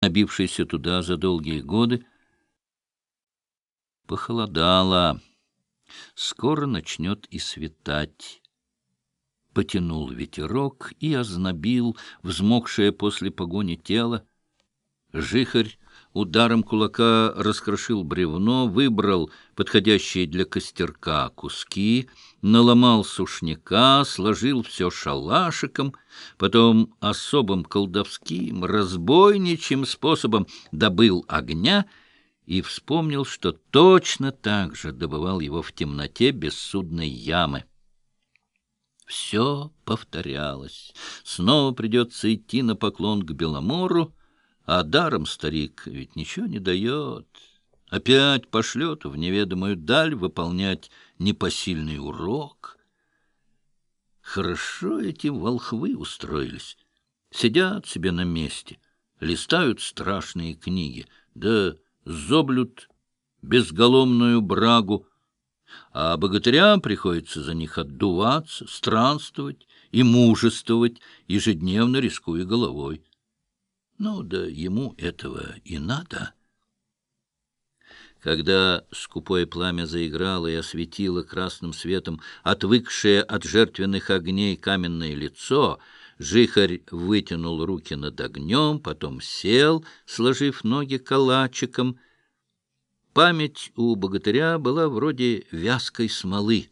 набившийся туда за долгие годы. Похолодало. Скоро начнет и светать. Потянул ветерок и ознобил взмокшее после погони тело. Жихарь ударом кулака раскрошил бревно, выбрал подходящие для костерка куски, наломал сушняка, сложил все шалашиком, потом особым колдовским, разбойничьим способом добыл огня и вспомнил, что точно так же добывал его в темноте бессудной ямы. Все повторялось. Снова придется идти на поклон к Беломору, а даром старик ведь ничего не дает. Опять пошлет в неведомую даль выполнять непосильный урок. Хорошо эти волхвы устроились. Сидят себе на месте, листают страшные книги, да зоблют безголомную брагу, а богатырям приходится за них отдуваться, странствовать и мужествовать, ежедневно рискуя головой. Ну да ему этого и надо. Когда скупое пламя заиграло и осветило красным светом отвыкшее от жертвенных огней каменное лицо, жихарь вытянул руки над огнем, потом сел, сложив ноги калачиком. Память у богатыря была вроде вязкой смолы.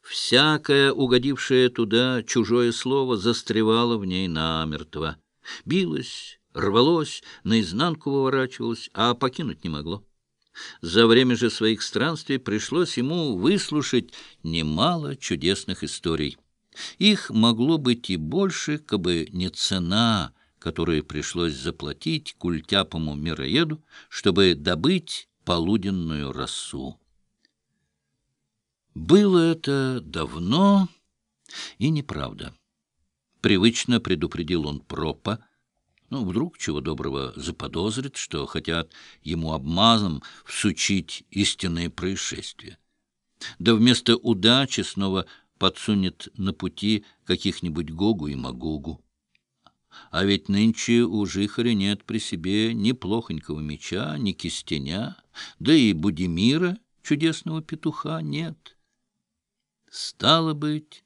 Всякое угодившее туда чужое слово застревало в ней намертво. Билось, рвалось, наизнанку выворачивалось, а покинуть не могло. За время же своих странствий пришлось ему выслушать немало чудесных историй. Их могло быть и больше, кабы не цена, которую пришлось заплатить культяпому мироеду, чтобы добыть полуденную росу. Было это давно и неправда. Привычно предупредил он пропа. Ну, вдруг, чего доброго, заподозрит, что хотят ему обмазом всучить истинные происшествия. Да вместо удачи снова подсунет на пути каких-нибудь Гогу и Магогу. А ведь нынче у Жихаря нет при себе ни плохонького меча, ни кистеня, да и Будимира, чудесного петуха, нет. Стало быть...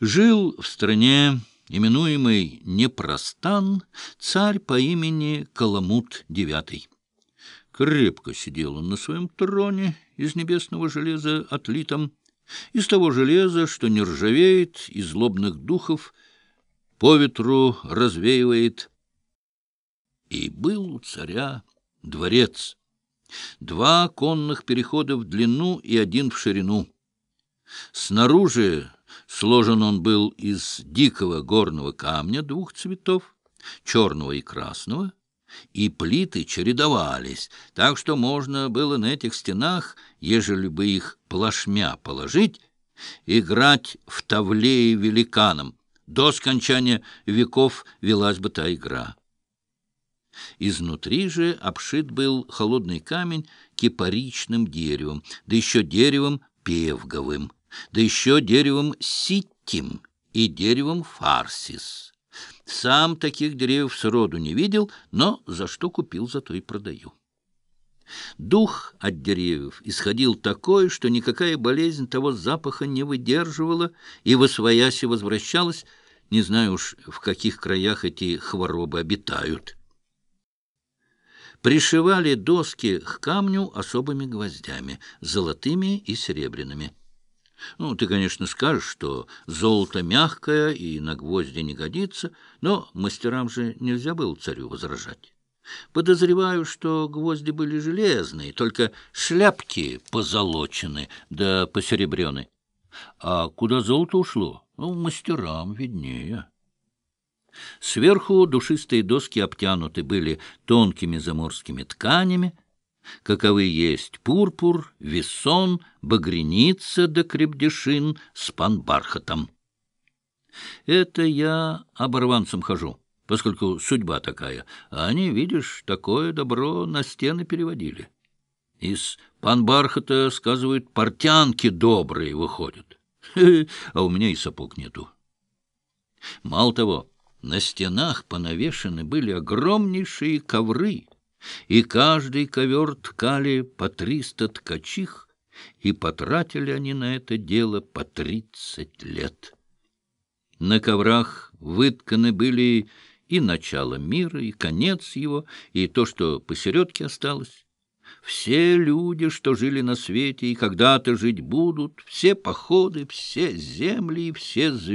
Жил в стране, именуемой Непростан, царь по имени Каламут IX. Крепко сидел он на своем троне из небесного железа отлитом, из того железа, что не ржавеет, и злобных духов по ветру развеивает. И был у царя дворец. Два конных перехода в длину и один в ширину. Снаружи Сложен он был из дикого горного камня двух цветов, черного и красного, и плиты чередовались, так что можно было на этих стенах, ежели бы их плашмя положить, играть в тавлее великаном. До скончания веков велась бы та игра. Изнутри же обшит был холодный камень кипаричным деревом, да еще деревом певговым да еще деревом ситтим и деревом фарсис. Сам таких деревьев сроду не видел, но за что купил, зато и продаю. Дух от деревьев исходил такой, что никакая болезнь того запаха не выдерживала и в освояси возвращалась, не знаю уж, в каких краях эти хворобы обитают. Пришивали доски к камню особыми гвоздями, золотыми и серебряными. Ну, ты, конечно, скажешь, что золото мягкое и на гвозди не годится, но мастерам же нельзя было царю возражать. Подозреваю, что гвозди были железные, только шляпки позолочены да посеребрены. А куда золото ушло? Ну, мастерам виднее. Сверху душистые доски обтянуты были тонкими заморскими тканями, каковы есть пурпур, весон, багреница да крепдешин с панбархатом. Это я оборванцам хожу, поскольку судьба такая, а они, видишь, такое добро на стены переводили. Из панбархата, сказывают, портянки добрые выходят. А у меня и сапог нету. Мало того, На стенах понавешены были огромнейшие ковры, и каждый ковер ткали по триста ткачих, и потратили они на это дело по тридцать лет. На коврах вытканы были и начало мира, и конец его, и то, что посередке осталось. Все люди, что жили на свете и когда-то жить будут, все походы, все земли и все звезды,